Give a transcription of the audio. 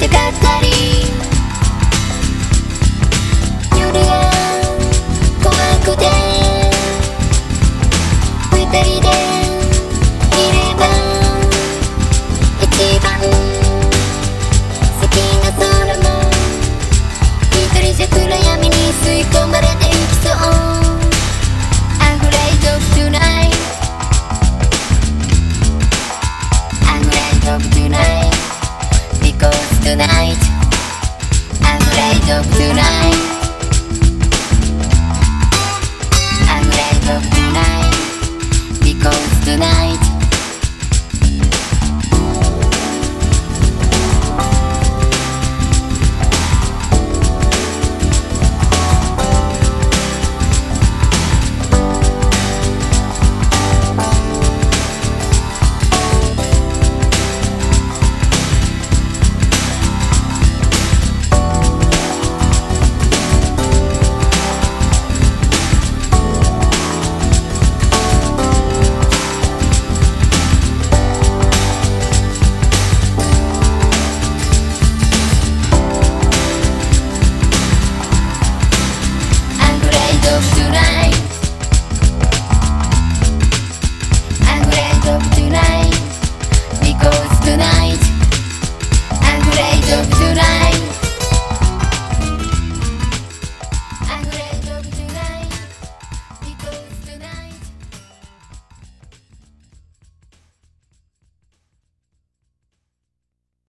てがかり夜怖くて二人でいれば一番好きな空も一人じゃ暗闇に吸い込まれていきそう。I'm afraid of tonight I'm afraid of tonight tonight. Afraid of tonight.